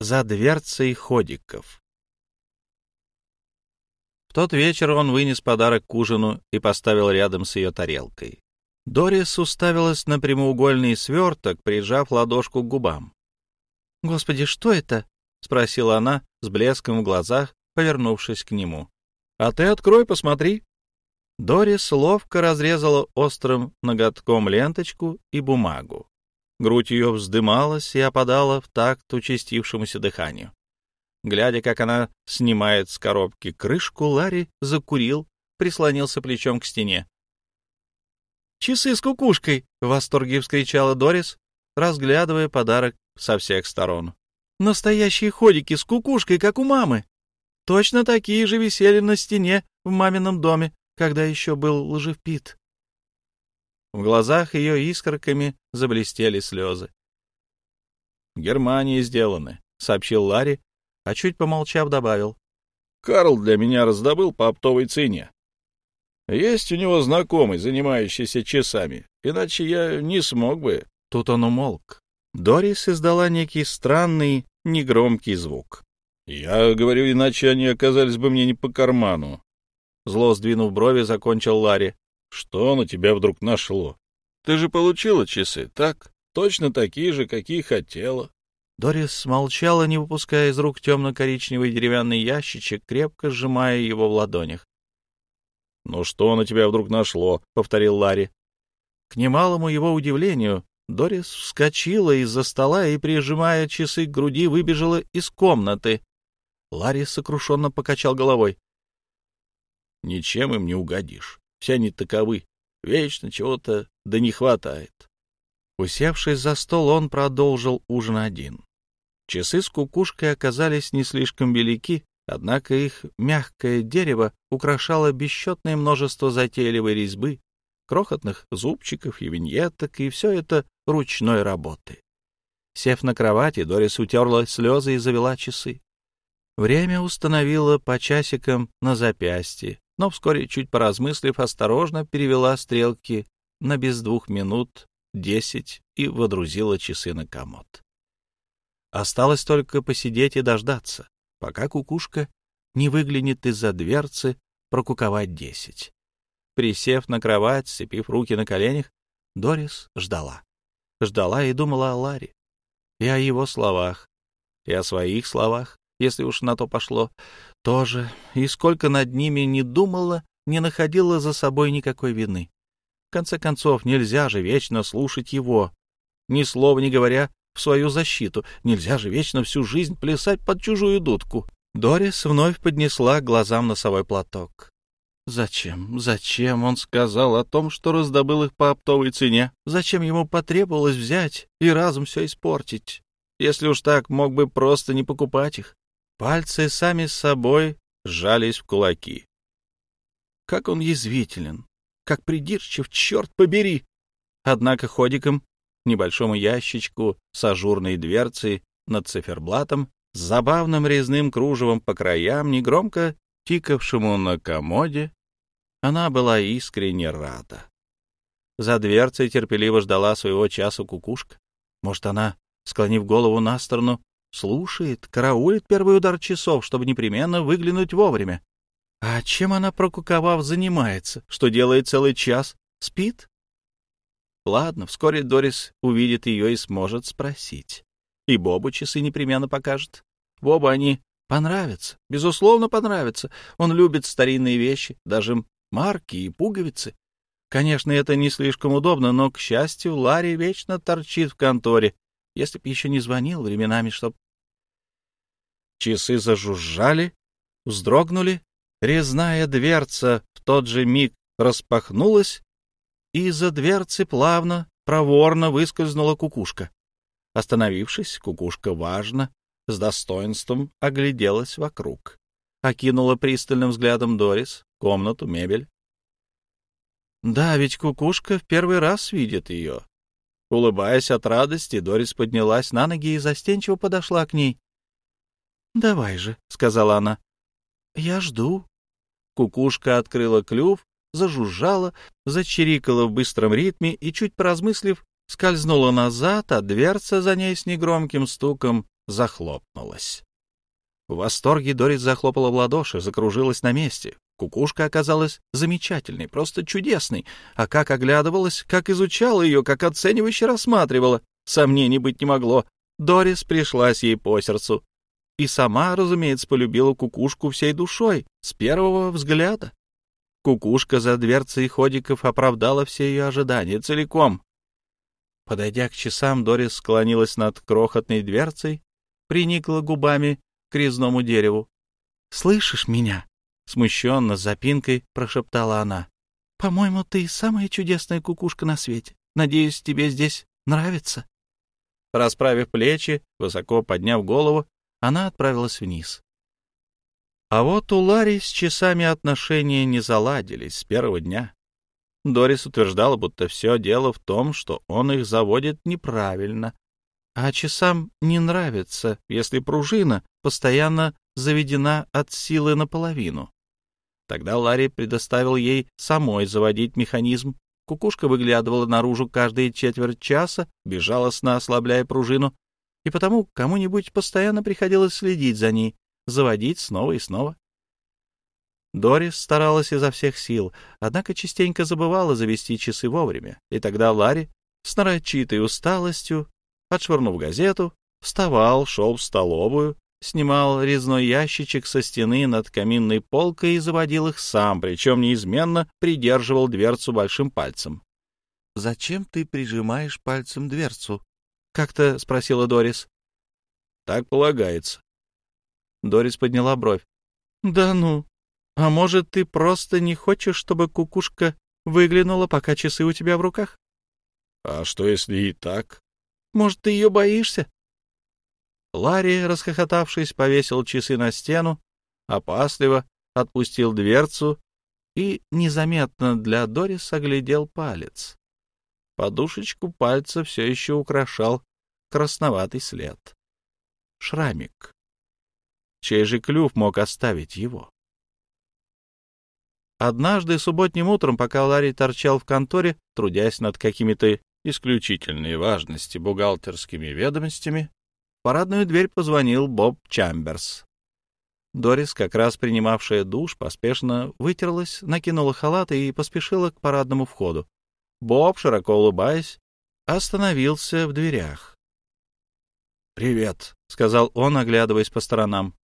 за дверцей ходиков. В тот вечер он вынес подарок к ужину и поставил рядом с ее тарелкой. Дорис уставилась на прямоугольный сверток, прижав ладошку к губам. «Господи, что это?» — спросила она с блеском в глазах, повернувшись к нему. «А ты открой, посмотри». Дорис ловко разрезала острым ноготком ленточку и бумагу. Грудь ее вздымалась и опадала в такт участившемуся дыханию. Глядя, как она снимает с коробки крышку, Ларри закурил, прислонился плечом к стене. «Часы с кукушкой!» — в восторге вскричала Дорис, разглядывая подарок со всех сторон. «Настоящие ходики с кукушкой, как у мамы! Точно такие же висели на стене в мамином доме, когда еще был лжив Пит». В глазах ее искорками заблестели слезы. «В Германии сделаны», — сообщил Ларри, а чуть помолчав добавил. «Карл для меня раздобыл по оптовой цене. Есть у него знакомый, занимающийся часами, иначе я не смог бы». Тут он умолк. Дорис издала некий странный, негромкий звук. «Я говорю, иначе они оказались бы мне не по карману». Зло сдвинув брови, закончил Ларри. Что на тебя вдруг нашло? Ты же получила часы, так? Точно такие же, какие хотела. Дорис молчала, не выпуская из рук темно-коричневый деревянный ящичек, крепко сжимая его в ладонях. — Ну что на тебя вдруг нашло? — повторил Ларри. К немалому его удивлению, Дорис вскочила из-за стола и, прижимая часы к груди, выбежала из комнаты. Ларри сокрушенно покачал головой. — Ничем им не угодишь. Все они таковы. Вечно чего-то да не хватает. Усевшись за стол, он продолжил ужин один. Часы с кукушкой оказались не слишком велики, однако их мягкое дерево украшало бесчетное множество затейливой резьбы, крохотных зубчиков и виньеток, и все это ручной работы. Сев на кровати, Дорис утерла слезы и завела часы. Время установило по часикам на запястье, но вскоре, чуть поразмыслив, осторожно перевела стрелки на без двух минут десять и водрузила часы на комод. Осталось только посидеть и дождаться, пока кукушка не выглянет из-за дверцы прокуковать десять. Присев на кровать, сцепив руки на коленях, Дорис ждала. Ждала и думала о Ларе, и о его словах, и о своих словах, если уж на то пошло, тоже, и сколько над ними не думала, не находила за собой никакой вины. В конце концов, нельзя же вечно слушать его, ни слова не говоря в свою защиту, нельзя же вечно всю жизнь плясать под чужую дудку. Дорис вновь поднесла к глазам носовой платок. Зачем, зачем он сказал о том, что раздобыл их по оптовой цене? Зачем ему потребовалось взять и разом все испортить? Если уж так, мог бы просто не покупать их. Пальцы сами с собой сжались в кулаки. Как он язвителен, как придирчив, черт побери! Однако ходиком, небольшому ящичку с ажурной дверцей над циферблатом, с забавным резным кружевом по краям, негромко тикавшему на комоде, она была искренне рада. За дверцей терпеливо ждала своего часа кукушка. Может, она, склонив голову на сторону, Слушает, караулит первый удар часов, чтобы непременно выглянуть вовремя. А чем она, прокуковав, занимается? Что делает целый час? Спит? Ладно, вскоре Дорис увидит ее и сможет спросить. И Бобу часы непременно покажет. Бобу они понравятся, безусловно, понравятся. Он любит старинные вещи, даже марки и пуговицы. Конечно, это не слишком удобно, но, к счастью, Ларри вечно торчит в конторе, если б еще не звонил временами, чтоб... Часы зажужжали, вздрогнули, резная дверца в тот же миг распахнулась, и из-за дверцы плавно, проворно выскользнула кукушка. Остановившись, кукушка важно, с достоинством огляделась вокруг. Окинула пристальным взглядом Дорис, комнату, мебель. Да, ведь кукушка в первый раз видит ее. Улыбаясь от радости, Дорис поднялась на ноги и застенчиво подошла к ней. — Давай же, — сказала она. — Я жду. Кукушка открыла клюв, зажужжала, зачирикала в быстром ритме и, чуть поразмыслив, скользнула назад, а дверца за ней с негромким стуком захлопнулась. В восторге Дорис захлопала в ладоши, закружилась на месте. Кукушка оказалась замечательной, просто чудесной. А как оглядывалась, как изучала ее, как оценивающе рассматривала. Сомнений быть не могло. Дорис пришлась ей по сердцу. И сама, разумеется, полюбила кукушку всей душой, с первого взгляда. Кукушка за дверцей ходиков оправдала все ее ожидания целиком. Подойдя к часам, Дорис склонилась над крохотной дверцей, приникла губами к резному дереву. — Слышишь меня? — смущенно, с запинкой прошептала она. — По-моему, ты самая чудесная кукушка на свете. Надеюсь, тебе здесь нравится. Расправив плечи, высоко подняв голову, она отправилась вниз. А вот у Ларри с часами отношения не заладились с первого дня. Дорис утверждала, будто все дело в том, что он их заводит неправильно, а часам не нравится, если пружина постоянно заведена от силы наполовину. Тогда Ларри предоставил ей самой заводить механизм. Кукушка выглядывала наружу каждые четверть часа, безжалостно ослабляя пружину, и потому кому-нибудь постоянно приходилось следить за ней, заводить снова и снова. Дорис старалась изо всех сил, однако частенько забывала завести часы вовремя, и тогда Ларри с нарочитой усталостью, отшвырнув газету, вставал, шел в столовую, снимал резной ящичек со стены над каминной полкой и заводил их сам, причем неизменно придерживал дверцу большим пальцем. — Зачем ты прижимаешь пальцем дверцу? — как-то спросила Дорис. — Так полагается. Дорис подняла бровь. — Да ну, а может, ты просто не хочешь, чтобы кукушка выглянула, пока часы у тебя в руках? — А что, если и так? — Может, ты ее боишься? Ларри, расхохотавшись, повесил часы на стену, опасливо отпустил дверцу и незаметно для Дорис оглядел палец. Подушечку пальца все еще украшал красноватый след. Шрамик. Чей же клюв мог оставить его? Однажды субботним утром, пока Ларри торчал в конторе, трудясь над какими-то исключительной важности бухгалтерскими ведомостями, парадную дверь позвонил Боб Чамберс. Дорис, как раз принимавшая душ, поспешно вытерлась, накинула халат и поспешила к парадному входу. Боб, широко улыбаясь, остановился в дверях. «Привет», — сказал он, оглядываясь по сторонам.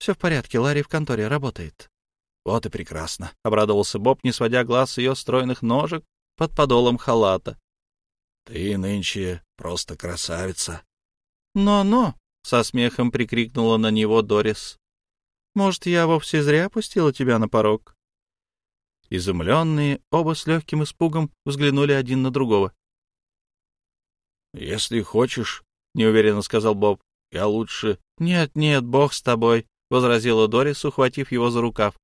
«Все в порядке, Ларри в конторе работает». «Вот и прекрасно», — обрадовался Боб, не сводя глаз с ее стройных ножек под подолом халата. «Ты нынче просто красавица». «Но-но», — со смехом прикрикнула на него Дорис. «Может, я вовсе зря пустила тебя на порог?» Изумленные, оба с легким испугом взглянули один на другого. «Если хочешь», — неуверенно сказал Боб, — «я лучше...» «Нет, нет, бог с тобой», — возразила Дорис, ухватив его за рукав.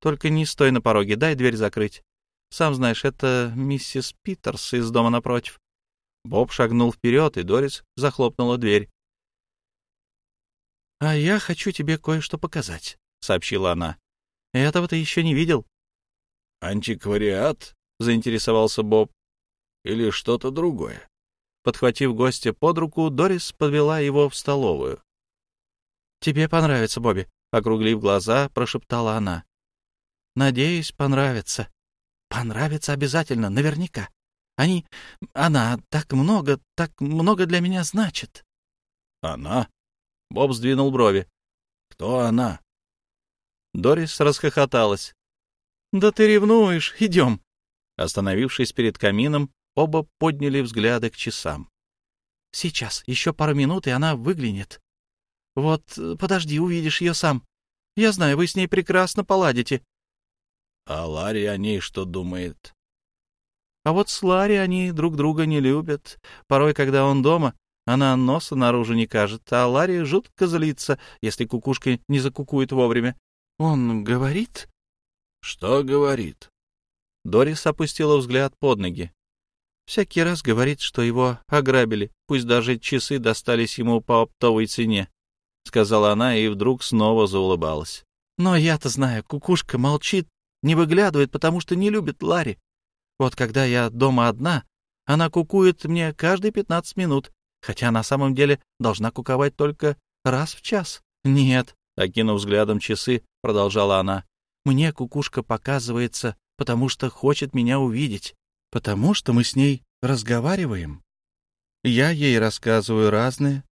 Только не стой на пороге, дай дверь закрыть. Сам знаешь, это миссис Питерс из дома напротив. Боб шагнул вперед, и Дорис захлопнула дверь. — А я хочу тебе кое-что показать, — сообщила она. — Этого ты еще не видел. — Антиквариат? — заинтересовался Боб. — Или что-то другое? Подхватив гостя под руку, Дорис подвела его в столовую. — Тебе понравится, Бобби, — округлив глаза, прошептала она. Надеюсь, понравится. Понравится обязательно, наверняка. Они... Она так много, так много для меня значит. Она? Боб сдвинул брови. Кто она? Дорис расхохоталась. Да ты ревнуешь, идем. Остановившись перед камином, оба подняли взгляды к часам. Сейчас, еще пару минут, и она выглянет. Вот, подожди, увидишь ее сам. Я знаю, вы с ней прекрасно поладите. А Ларри о ней что думает? А вот с Ларри они друг друга не любят. Порой, когда он дома, она носа наружу не кажет, а Ларри жутко злится, если кукушка не закукует вовремя. Он говорит? Что говорит? Дорис опустила взгляд под ноги. Всякий раз говорит, что его ограбили, пусть даже часы достались ему по оптовой цене, — сказала она и вдруг снова заулыбалась. Но я-то знаю, кукушка молчит не выглядывает, потому что не любит Ларри. Вот когда я дома одна, она кукует мне каждые пятнадцать минут, хотя на самом деле должна куковать только раз в час. Нет, окинув взглядом часы, продолжала она, мне кукушка показывается, потому что хочет меня увидеть, потому что мы с ней разговариваем. Я ей рассказываю разное.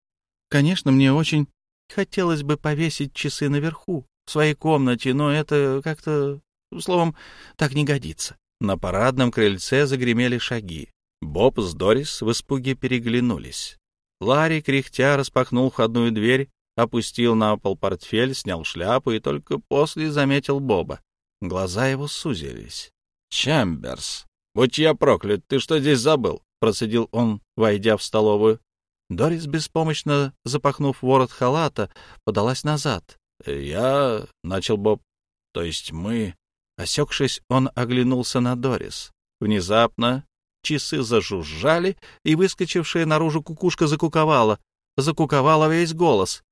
Конечно, мне очень хотелось бы повесить часы наверху, в своей комнате, но это как-то, словом, так не годится. На парадном крыльце загремели шаги. Боб с Дорис в испуге переглянулись. Ларри, кряхтя, распахнул входную дверь, опустил на пол портфель, снял шляпу и только после заметил Боба. Глаза его сузились. «Чамберс, будь я проклят, ты что здесь забыл?» — процедил он, войдя в столовую. Дорис, беспомощно запахнув ворот халата, подалась назад. «Я...» — начал Боб. «То есть мы...» Осекшись, он оглянулся на Дорис. Внезапно часы зажужжали, и выскочившая наружу кукушка закуковала. Закуковала весь голос.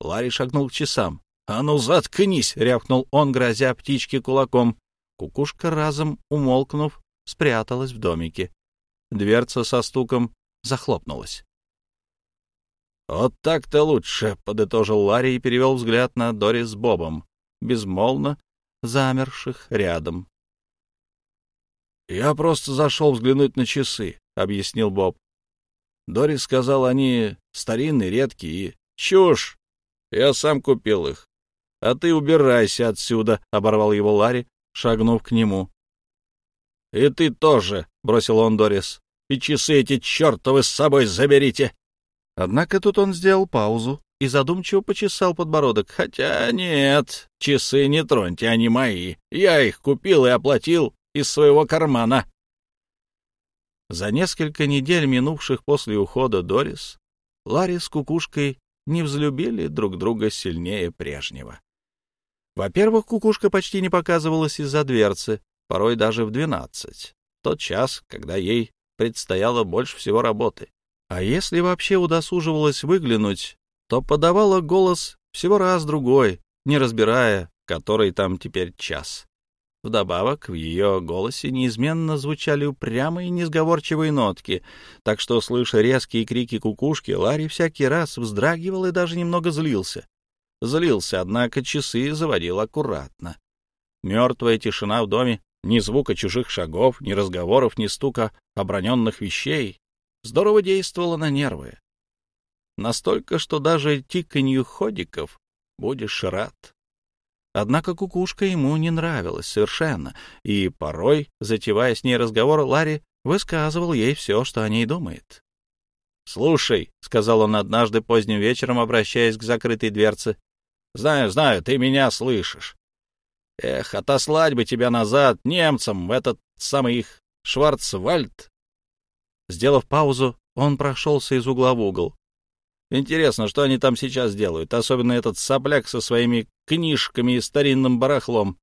Ларри шагнул к часам. «А ну, заткнись!» — рявкнул он, грозя птичке кулаком. Кукушка, разом умолкнув, спряталась в домике. Дверца со стуком захлопнулась. «Вот так-то лучше», — подытожил Ларри и перевел взгляд на Дори с Бобом, безмолвно замерших рядом. «Я просто зашел взглянуть на часы», — объяснил Боб. Дори сказал, они старинные, редкие и... «Чушь! Я сам купил их. А ты убирайся отсюда», — оборвал его Ларри, шагнув к нему. «И ты тоже», — бросил он Дорис. «И часы эти чертовы с собой заберите». Однако тут он сделал паузу и задумчиво почесал подбородок. «Хотя нет, часы не троньте, они мои. Я их купил и оплатил из своего кармана». За несколько недель, минувших после ухода Дорис, Ларри с Кукушкой не взлюбили друг друга сильнее прежнего. Во-первых, Кукушка почти не показывалась из-за дверцы, порой даже в двенадцать, тот час, когда ей предстояло больше всего работы. А если вообще удосуживалась выглянуть, то подавала голос всего раз-другой, не разбирая, который там теперь час. Вдобавок, в ее голосе неизменно звучали упрямые несговорчивые нотки, так что, слыша резкие крики кукушки, Ларри всякий раз вздрагивал и даже немного злился. Злился, однако часы заводил аккуратно. Мертвая тишина в доме, ни звука чужих шагов, ни разговоров, ни стука оброненных вещей здорово действовало на нервы. Настолько, что даже тиканью ходиков будешь рад. Однако кукушка ему не нравилась совершенно, и порой, затевая с ней разговор, Ларри высказывал ей все, что о ней думает. «Слушай», — сказал он однажды поздним вечером, обращаясь к закрытой дверце, — «знаю, знаю, ты меня слышишь. Эх, отослать бы тебя назад немцам в этот самый их Шварцвальд Сделав паузу, он прошелся из угла в угол. Интересно, что они там сейчас делают, особенно этот сопляк со своими книжками и старинным барахлом.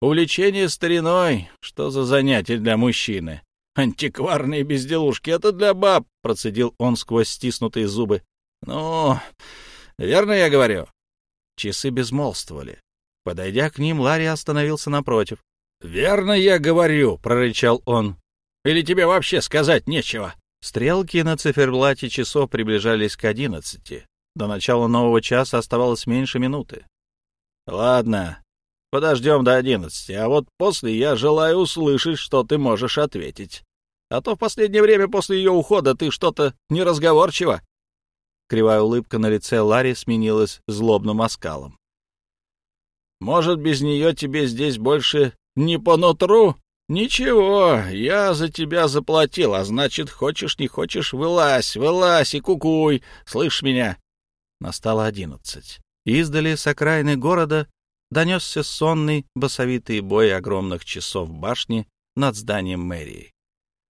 Увлечение стариной — что за занятие для мужчины? Антикварные безделушки — это для баб, — процедил он сквозь стиснутые зубы. Ну, верно я говорю. Часы безмолвствовали. Подойдя к ним, Ларри остановился напротив. — Верно я говорю, — прорычал он. Или тебе вообще сказать нечего?» Стрелки на циферблате часов приближались к одиннадцати. До начала нового часа оставалось меньше минуты. «Ладно, подождем до одиннадцати, а вот после я желаю услышать, что ты можешь ответить. А то в последнее время после ее ухода ты что-то неразговорчиво». Кривая улыбка на лице Ларри сменилась злобным оскалом. «Может, без нее тебе здесь больше не по нутру?» «Ничего, я за тебя заплатил, а значит, хочешь не хочешь, вылазь, вылазь и кукуй, слышь меня?» Настало одиннадцать. Издали с окраины города донесся сонный басовитый бой огромных часов башни над зданием мэрии.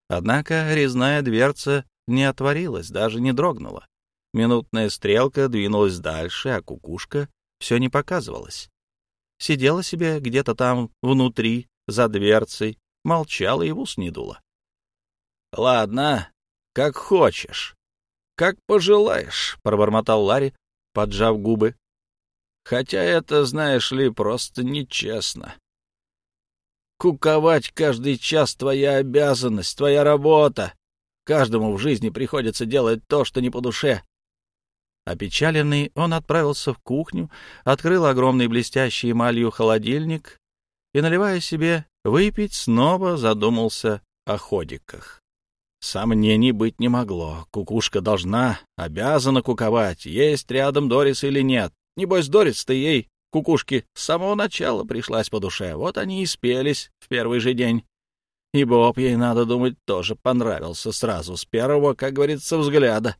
Однако резная дверца не отворилась, даже не дрогнула. Минутная стрелка двинулась дальше, а кукушка все не показывалась. Сидела себе где-то там внутри, за дверцей, молчала и в ус Ладно, как хочешь, как пожелаешь, — пробормотал Ларри, поджав губы. — Хотя это, знаешь ли, просто нечестно. Куковать каждый час — твоя обязанность, твоя работа. Каждому в жизни приходится делать то, что не по душе. Опечаленный, он отправился в кухню, открыл огромный блестящий эмалью холодильник и, наливая себе выпить, снова задумался о ходиках. Сомнений быть не могло. Кукушка должна, обязана куковать, есть рядом Дорис или нет. Небось, Дорис-то ей, кукушке, с самого начала пришлась по душе. Вот они и спелись в первый же день. И Боб, ей, надо думать, тоже понравился сразу, с первого, как говорится, взгляда.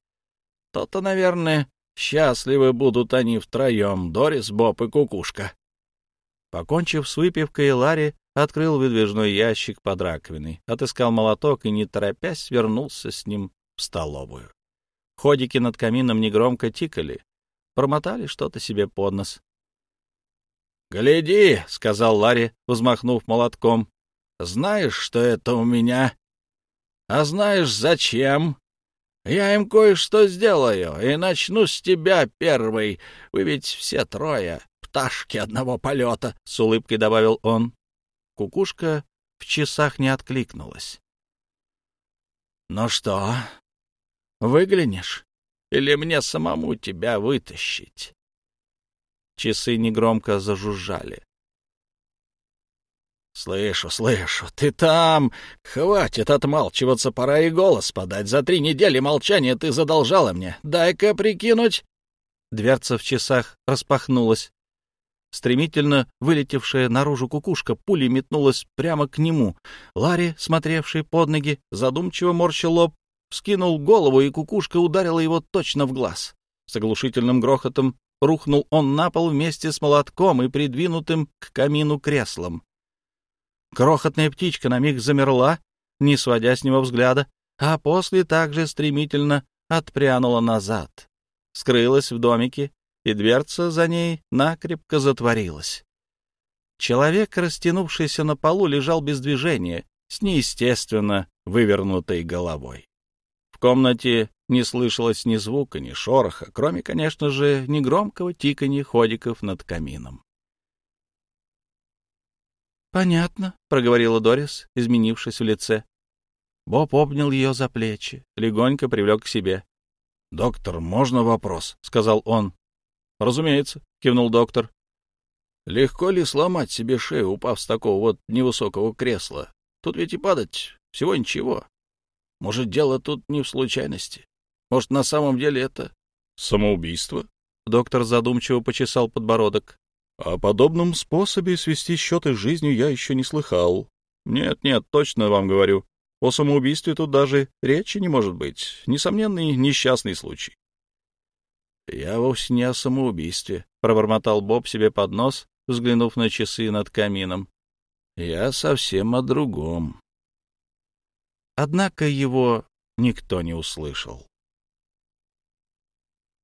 То-то, наверное, счастливы будут они втроем, Дорис, Боб и Кукушка. Покончив с выпивкой, Ларри открыл выдвижной ящик под раковиной, отыскал молоток и, не торопясь, вернулся с ним в столовую. Ходики над камином негромко тикали, промотали что-то себе под нос. — Гляди, — сказал Ларри, взмахнув молотком, — знаешь, что это у меня? А знаешь, зачем? Я им кое-что сделаю, и начну с тебя первый. Вы ведь все трое пташки одного полета, — с улыбкой добавил он. Кукушка в часах не откликнулась. — Ну что, выглянешь? Или мне самому тебя вытащить? Часы негромко зажужжали. — Слышу, слышу, ты там! Хватит отмалчиваться, пора и голос подать. За три недели молчания ты задолжала мне. Дай-ка прикинуть. Дверца в часах распахнулась. Стремительно вылетевшая наружу кукушка пулей метнулась прямо к нему. Ларри, смотревший под ноги, задумчиво морщил лоб, вскинул голову, и кукушка ударила его точно в глаз. С оглушительным грохотом рухнул он на пол вместе с молотком и придвинутым к камину креслом. Крохотная птичка на миг замерла, не сводя с него взгляда, а после также стремительно отпрянула назад. Скрылась в домике, и дверца за ней накрепко затворилась. Человек, растянувшийся на полу, лежал без движения, с неестественно вывернутой головой. В комнате не слышалось ни звука, ни шороха, кроме, конечно же, негромкого тиканья ходиков над камином. «Понятно», — проговорила Дорис, изменившись в лице. Боб обнял ее за плечи, легонько привлек к себе. «Доктор, можно вопрос?» — сказал он. — Разумеется, — кивнул доктор. — Легко ли сломать себе шею, упав с такого вот невысокого кресла? Тут ведь и падать всего ничего. Может, дело тут не в случайности? Может, на самом деле это... — Самоубийство? Доктор задумчиво почесал подбородок. — О подобном способе свести счеты с жизнью я еще не слыхал. Нет, нет, точно вам говорю. О самоубийстве тут даже речи не может быть. Несомненный несчастный случай. — Я вовсе не о самоубийстве, — пробормотал Боб себе под нос, взглянув на часы над камином. — Я совсем о другом. Однако его никто не услышал.